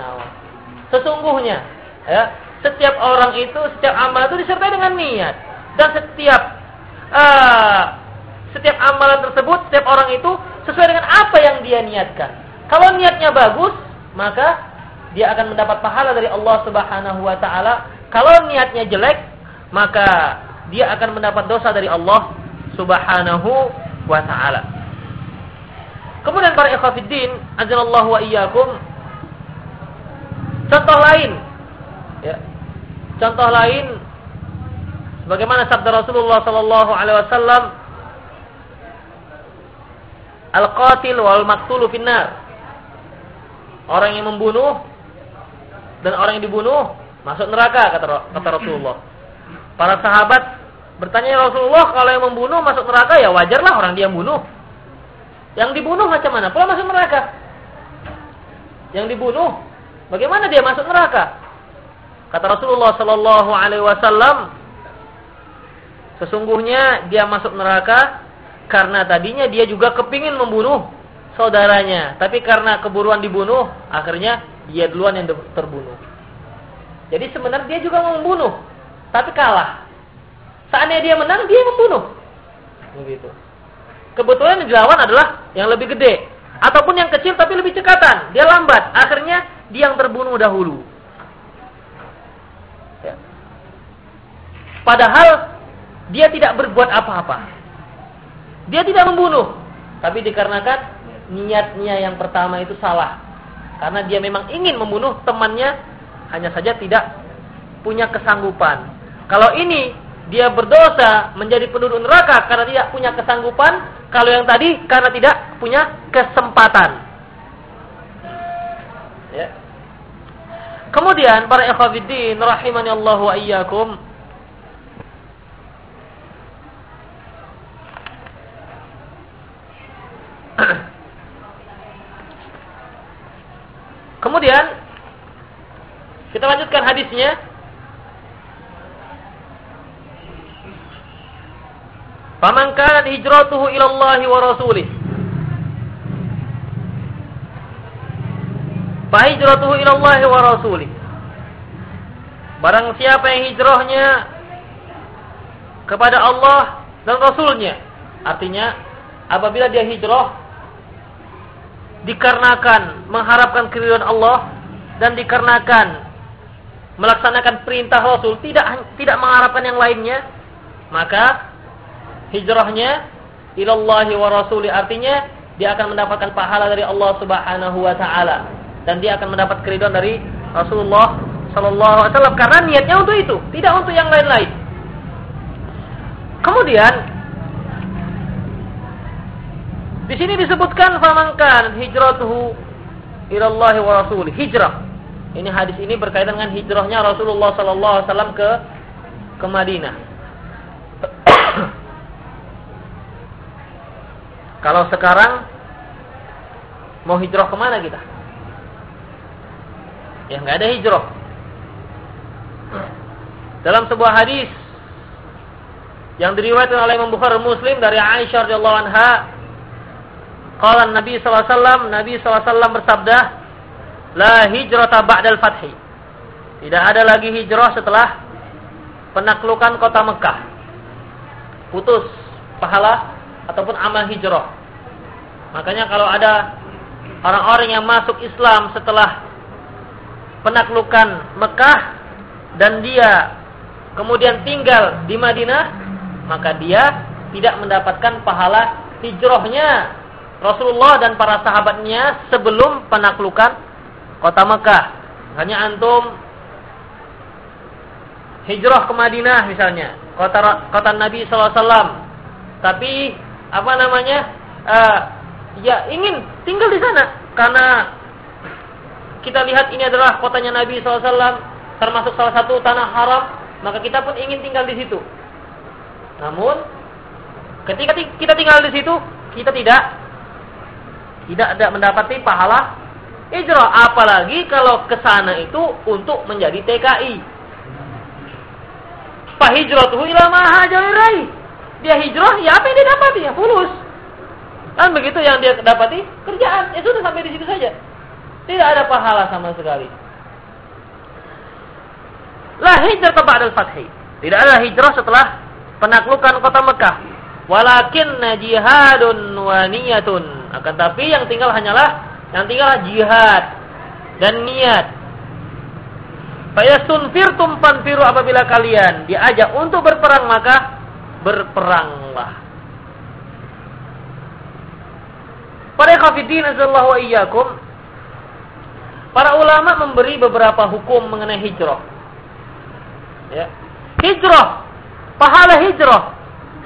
Sesungguhnya, ya, setiap orang itu, setiap amal itu disertai dengan niat. Dan setiap uh, setiap amalan tersebut, setiap orang itu sesuai dengan apa yang dia niatkan. Kalau niatnya bagus, maka dia akan mendapat pahala dari Allah Subhanahu wa taala. Kalau niatnya jelek, maka dia akan mendapat dosa dari Allah Subhanahu wa taala. Kemudian para ikhwatiddin, azallahu wa iyyakum. Contoh lain ya. Contoh lain bagaimana sabda Rasulullah sallallahu alaihi wasallam Al-qatil wal maqtulu finnar. Orang yang membunuh dan orang yang dibunuh masuk neraka kata kata Rasulullah. Para sahabat bertanya ya Rasulullah, kalau yang membunuh masuk neraka ya wajarlah orang dia bunuh. Yang dibunuh macam mana? Pula masuk neraka. Yang dibunuh, bagaimana dia masuk neraka? Kata Rasulullah sallallahu alaihi wasallam, sesungguhnya dia masuk neraka karena tadinya dia juga kepingin membunuh saudaranya, tapi karena keburuan dibunuh, akhirnya dia duluan yang terbunuh. Jadi sebenarnya dia juga mau membunuh, tapi kalah. Saatnya dia menang, dia membunuh. Begitu. Kebetulan yang dilawan adalah yang lebih gede, ataupun yang kecil tapi lebih cekatan. Dia lambat, akhirnya dia yang terbunuh dahulu. Ya. Padahal dia tidak berbuat apa-apa. Dia tidak membunuh, tapi dikarenakan niatnya yang pertama itu salah. Karena dia memang ingin membunuh temannya, hanya saja tidak punya kesanggupan. Kalau ini dia berdosa menjadi penduduk neraka karena tidak punya kesanggupan, kalau yang tadi karena tidak punya kesempatan. Ya. Kemudian para ikhwatiddin rahimani Allah wa Kemudian kita lanjutkan hadisnya. Faman kana hijratuhu ila Allah wa rasulih. Fa hijratuhu ila Allah wa rasulih. Barang siapa yang hijrahnya kepada Allah dan Rasulnya. Artinya apabila dia hijrah dikarenakan mengharapkan keridhaan Allah dan dikarenakan melaksanakan perintah Rasul tidak tidak mengharapkan yang lainnya maka hijrahnya ilallahi wa rasuli artinya dia akan mendapatkan pahala dari Allah Subhanahu wa taala dan dia akan mendapat keridhaan dari Rasulullah sallallahu alaihi wasallam karena niatnya untuk itu, tidak untuk yang lain-lain. Kemudian di sini disebutkan famankan hijratuhu ilallahi wa rasul. Hijrah. Ini hadis ini berkaitan dengan hijrahnya Rasulullah sallallahu alaihi wasallam ke ke Madinah. Kalau sekarang mau hijrah ke mana kita? Ya nggak ada hijrah. Dalam sebuah hadis yang diriwayatkan oleh Imam Bukhari Muslim dari Aisyah radhiyallahu anha Qala Nabi SAW, Nabi SAW bersabda, La hijrata ba'dal fathi. Tidak ada lagi hijrah setelah penaklukan kota Mekah. Putus pahala ataupun amal hijrah. Makanya kalau ada orang-orang yang masuk Islam setelah penaklukan Mekah dan dia kemudian tinggal di Madinah, maka dia tidak mendapatkan pahala hijrahnya Rasulullah dan para sahabatnya sebelum penaklukan kota Mekah. Hanya antum hijrah ke Madinah misalnya, kota kota Nabi SAW. Tapi apa namanya? Uh, ya ingin tinggal di sana karena kita lihat ini adalah kotanya Nabi SAW, termasuk salah satu tanah haram, maka kita pun ingin tinggal di situ. Namun ketika kita tinggal di situ, kita tidak tidak ada mendapati pahala hijrah apalagi kalau ke sana itu untuk menjadi TKI fa hijratuhu ila ma hajarai dia hijrah ya apa yang dia dapati ya fulus kan begitu yang dia dapati kerjaan ya sudah sampai di situ saja Tidak ada pahala sama sekali. La hijrah ba'dal fathi. Tidak ada hijrah setelah penaklukan kota Mekah. Walakin jihadun wa niyatun. Akan tapi yang tinggal hanyalah yang tinggal jihad dan niat. Faya sunfirtum fanfiru apabila kalian diajak untuk berperang maka berperanglah. Para khafidin azallahu iyyakum Para ulama memberi beberapa hukum mengenai hijrah. Ya. Hijrah, pahala hijrah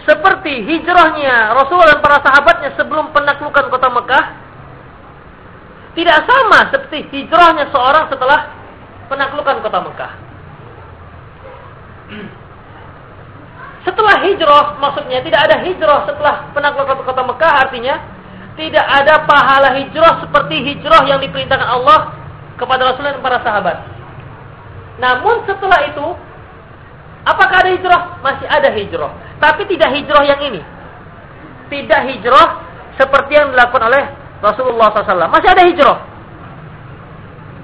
seperti hijrahnya Rasul dan para sahabatnya sebelum penaklukan kota Mekah tidak sama seperti hijrahnya seorang setelah penaklukan kota Mekah. Setelah hijrah, maksudnya tidak ada hijrah setelah penaklukan kota Mekah, artinya tidak ada pahala hijrah seperti hijrah yang diperintahkan Allah kepada Rasul dan para sahabat. Namun setelah itu, apakah ada hijrah? Masih ada hijrah. Tapi tidak hijrah yang ini. Tidak hijrah seperti yang dilakukan oleh Rasulullah SAW. Masih ada hijrah.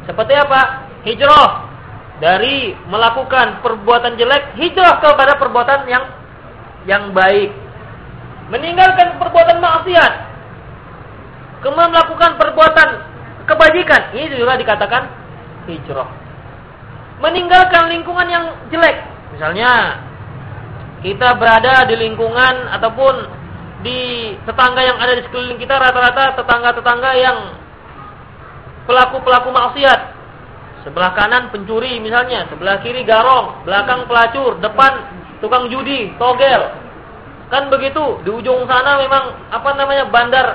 Seperti apa? Hijrah dari melakukan perbuatan jelek, hijrah kepada perbuatan yang yang baik. Meninggalkan perbuatan maksiat. Kemudian melakukan perbuatan kebajikan. Ini juga dikatakan hijrah. Meninggalkan lingkungan yang jelek. Misalnya, kita berada di lingkungan ataupun di tetangga yang ada di sekeliling kita rata-rata tetangga-tetangga yang pelaku-pelaku maksiat. Sebelah kanan pencuri misalnya, sebelah kiri garong, belakang pelacur, depan tukang judi, togel. Kan begitu, di ujung sana memang apa namanya bandar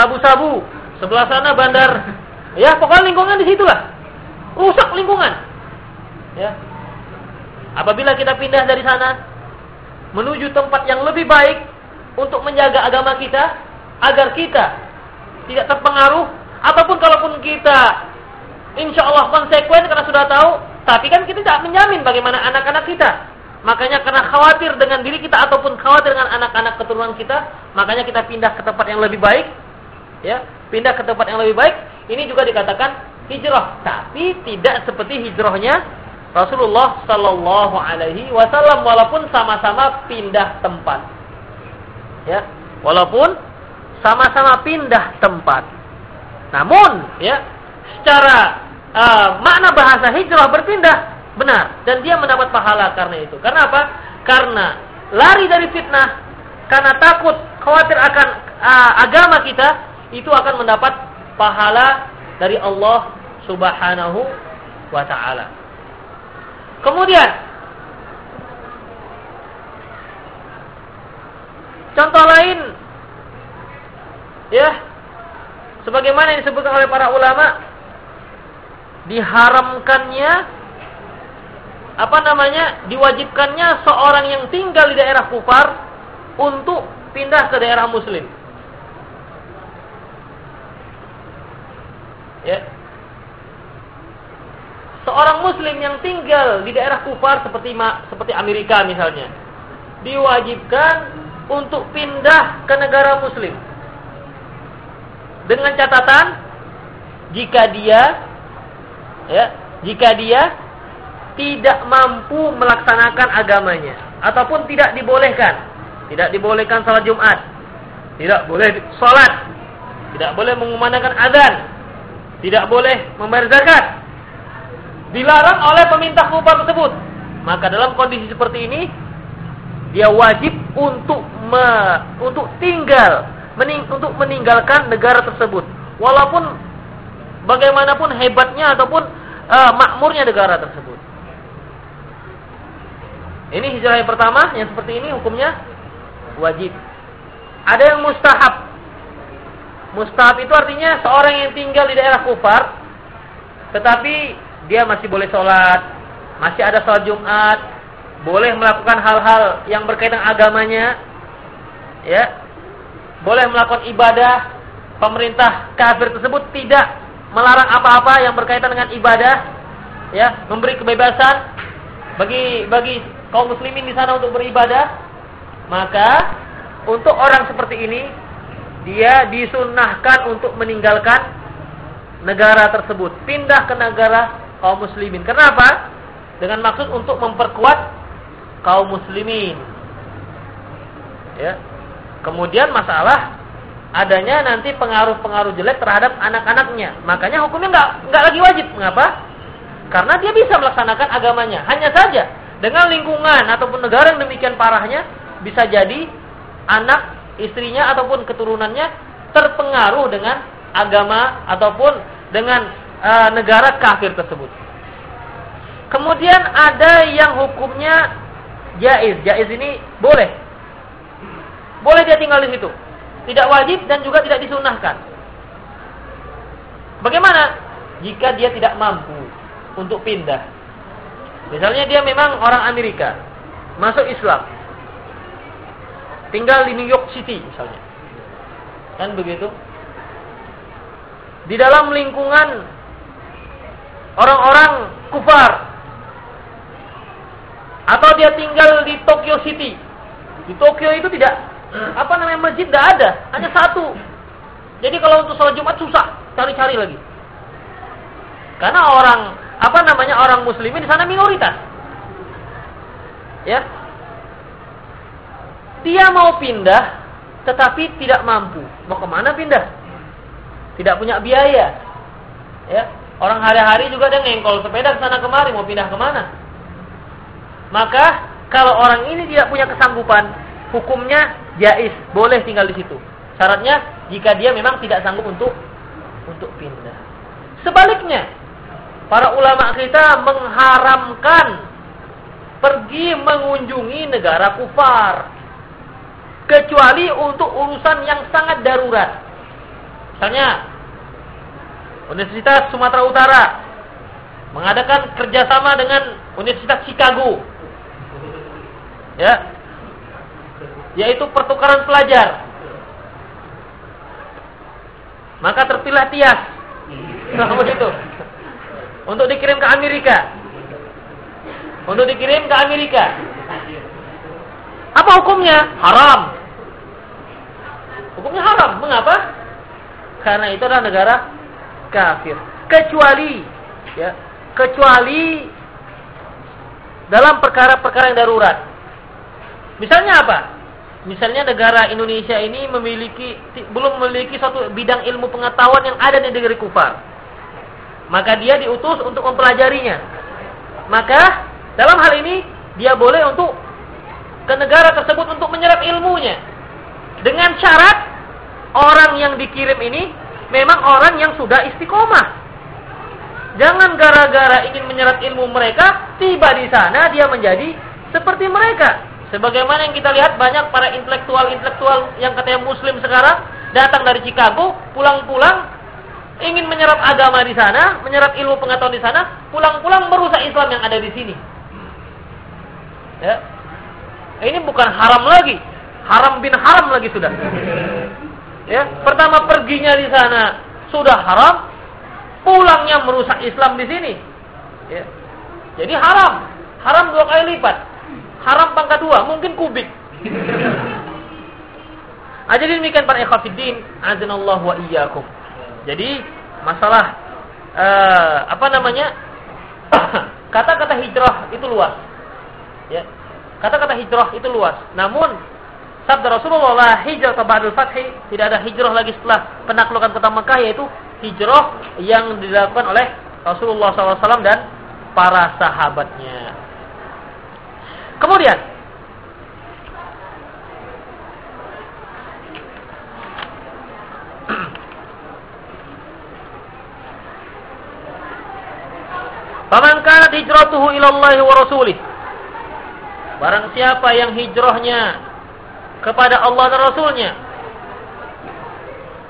sabu-sabu, sebelah sana bandar Ya, pokoknya lingkungan di situlah. Rusak lingkungan. Ya. Apabila kita pindah dari sana menuju tempat yang lebih baik untuk menjaga agama kita agar kita tidak terpengaruh. Ataupun kalaupun kita insya Allah konsekuen karena sudah tahu tapi kan kita tidak menjamin bagaimana anak-anak kita. Makanya karena khawatir dengan diri kita ataupun khawatir dengan anak-anak keturunan kita makanya kita pindah ke tempat yang lebih baik ya. Pindah ke tempat yang lebih baik. Ini juga dikatakan hijrah, tapi tidak seperti hijrahnya Rasulullah Sallallahu Alaihi Wasallam walaupun sama-sama pindah tempat. Ya, walaupun sama-sama pindah tempat. Namun, ya, secara uh, makna bahasa hijrah berpindah benar dan dia mendapat pahala karena itu. Karena apa? Karena lari dari fitnah, karena takut khawatir akan uh, agama kita, itu akan mendapat pahala dari Allah Subhanahu wa taala. Kemudian contoh lain ya sebagaimana yang disebutkan oleh para ulama diharamkannya apa namanya diwajibkannya seorang yang tinggal di daerah kufar untuk pindah ke daerah muslim. Ya. Seorang muslim yang tinggal di daerah kufar seperti seperti Amerika misalnya diwajibkan untuk pindah ke negara muslim dengan catatan jika dia ya jika dia tidak mampu melaksanakan agamanya ataupun tidak dibolehkan tidak dibolehkan salat Jumat tidak boleh salat tidak boleh mengumandangkan azan tidak boleh membayar zakat. Dilarang oleh peminta upah tersebut. Maka dalam kondisi seperti ini dia wajib untuk me, untuk tinggal mening, untuk meninggalkan negara tersebut. Walaupun bagaimanapun hebatnya ataupun uh, makmurnya negara tersebut. Ini hijrah yang pertama yang seperti ini hukumnya wajib. Ada yang mustahab Mustahab itu artinya seorang yang tinggal di daerah kufar, tetapi dia masih boleh sholat, masih ada sholat Jumat, boleh melakukan hal-hal yang berkaitan agamanya, ya, boleh melakukan ibadah. Pemerintah kafir tersebut tidak melarang apa-apa yang berkaitan dengan ibadah, ya, memberi kebebasan bagi bagi kaum muslimin di sana untuk beribadah. Maka untuk orang seperti ini dia disunahkan untuk meninggalkan negara tersebut, pindah ke negara kaum muslimin. Kenapa? Dengan maksud untuk memperkuat kaum muslimin. Ya. Kemudian masalah adanya nanti pengaruh-pengaruh jelek terhadap anak-anaknya. Makanya hukumnya nggak nggak lagi wajib. Mengapa? Karena dia bisa melaksanakan agamanya. Hanya saja dengan lingkungan ataupun negara yang demikian parahnya bisa jadi anak istrinya ataupun keturunannya terpengaruh dengan agama ataupun dengan e, negara kafir tersebut. Kemudian ada yang hukumnya jaiz. Jaiz ini boleh. Boleh dia tinggal di situ. Tidak wajib dan juga tidak disunahkan. Bagaimana? Jika dia tidak mampu untuk pindah. Misalnya dia memang orang Amerika. Masuk Islam tinggal di New York City misalnya. Kan begitu? Di dalam lingkungan orang-orang kufar atau dia tinggal di Tokyo City. Di Tokyo itu tidak apa namanya masjid tidak ada, hanya satu. Jadi kalau untuk sholat Jumat susah, cari-cari lagi. Karena orang apa namanya orang muslimin di sana minoritas. Ya, dia mau pindah, tetapi tidak mampu. Mau ke mana pindah? Tidak punya biaya. Ya, orang hari-hari juga dia ngengkol sepeda ke sana kemari, mau pindah ke mana? Maka kalau orang ini tidak punya kesanggupan, hukumnya jais, boleh tinggal di situ. Syaratnya jika dia memang tidak sanggup untuk untuk pindah. Sebaliknya, para ulama kita mengharamkan pergi mengunjungi negara kufar kecuali untuk urusan yang sangat darurat. Misalnya, Universitas Sumatera Utara mengadakan kerjasama dengan Universitas Chicago, ya, yaitu pertukaran pelajar. Maka terpilah Tias, sama itu, untuk dikirim ke Amerika, untuk dikirim ke Amerika. Apa hukumnya? Haram. Hukumnya haram. Mengapa? Karena itu adalah negara kafir. Kecuali ya, kecuali dalam perkara-perkara yang darurat. Misalnya apa? Misalnya negara Indonesia ini memiliki belum memiliki suatu bidang ilmu pengetahuan yang ada di negeri kufar. Maka dia diutus untuk mempelajarinya. Maka dalam hal ini dia boleh untuk ke negara tersebut untuk menyerap ilmunya. Dengan syarat orang yang dikirim ini memang orang yang sudah istiqomah. Jangan gara-gara ingin menyerap ilmu mereka, tiba di sana dia menjadi seperti mereka. Sebagaimana yang kita lihat banyak para intelektual-intelektual yang katanya muslim sekarang datang dari Chicago, pulang-pulang ingin menyerap agama di sana, menyerap ilmu pengetahuan di sana, pulang-pulang merusak Islam yang ada di sini. Ya. Ini bukan haram lagi, haram bin haram lagi sudah. Ya, pertama perginya di sana sudah haram, pulangnya merusak Islam di sini. Ya. Jadi haram, haram dua kali lipat. Haram pangkat dua, mungkin kubik. Ah, jadi demikian para ikhwatiddin, azanallahu wa iyyakum. Jadi masalah uh, apa namanya? Kata-kata hijrah itu luas. Ya. Kata-kata hijrah itu luas. Namun sabda Rasulullah la hijrah ba'dal fathi, tidak ada hijrah lagi setelah penaklukan kota Mekah yaitu hijrah yang dilakukan oleh Rasulullah SAW dan para sahabatnya. Kemudian Faman kanat hijratuhu ila Allah wa rasulih. Barang siapa yang hijrahnya kepada Allah dan Rasulnya.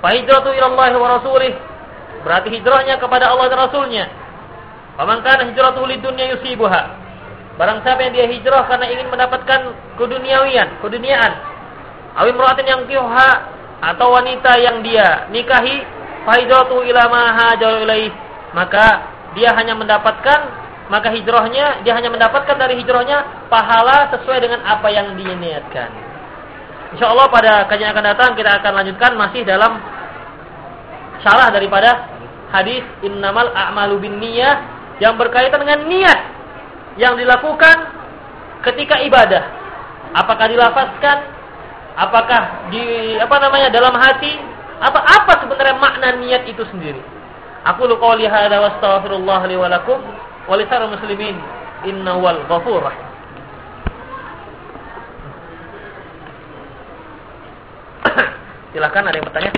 Fahijratu Allah wa rasulih. Berarti hijrahnya kepada Allah dan Rasulnya. Faman kana hijratu lidunya yusibuha. Barang siapa yang dia hijrah karena ingin mendapatkan keduniawian, keduniaan. Awi muratin yang kiuha atau wanita yang dia nikahi, fahijratu ila ma hajaru ilaih. Maka dia hanya mendapatkan maka hijrahnya dia hanya mendapatkan dari hijrahnya pahala sesuai dengan apa yang dia niatkan. Insya pada kajian akan datang kita akan lanjutkan masih dalam salah daripada hadis innamal a'malu binniyah yang berkaitan dengan niat yang dilakukan ketika ibadah. Apakah dilafazkan? Apakah di apa namanya dalam hati? Apa apa sebenarnya makna niat itu sendiri? Aku lu qouli hadza wa astaghfirullah li wa lakum wa muslimin innahu wal ghafur rahim. Silakan ada yang bertanya?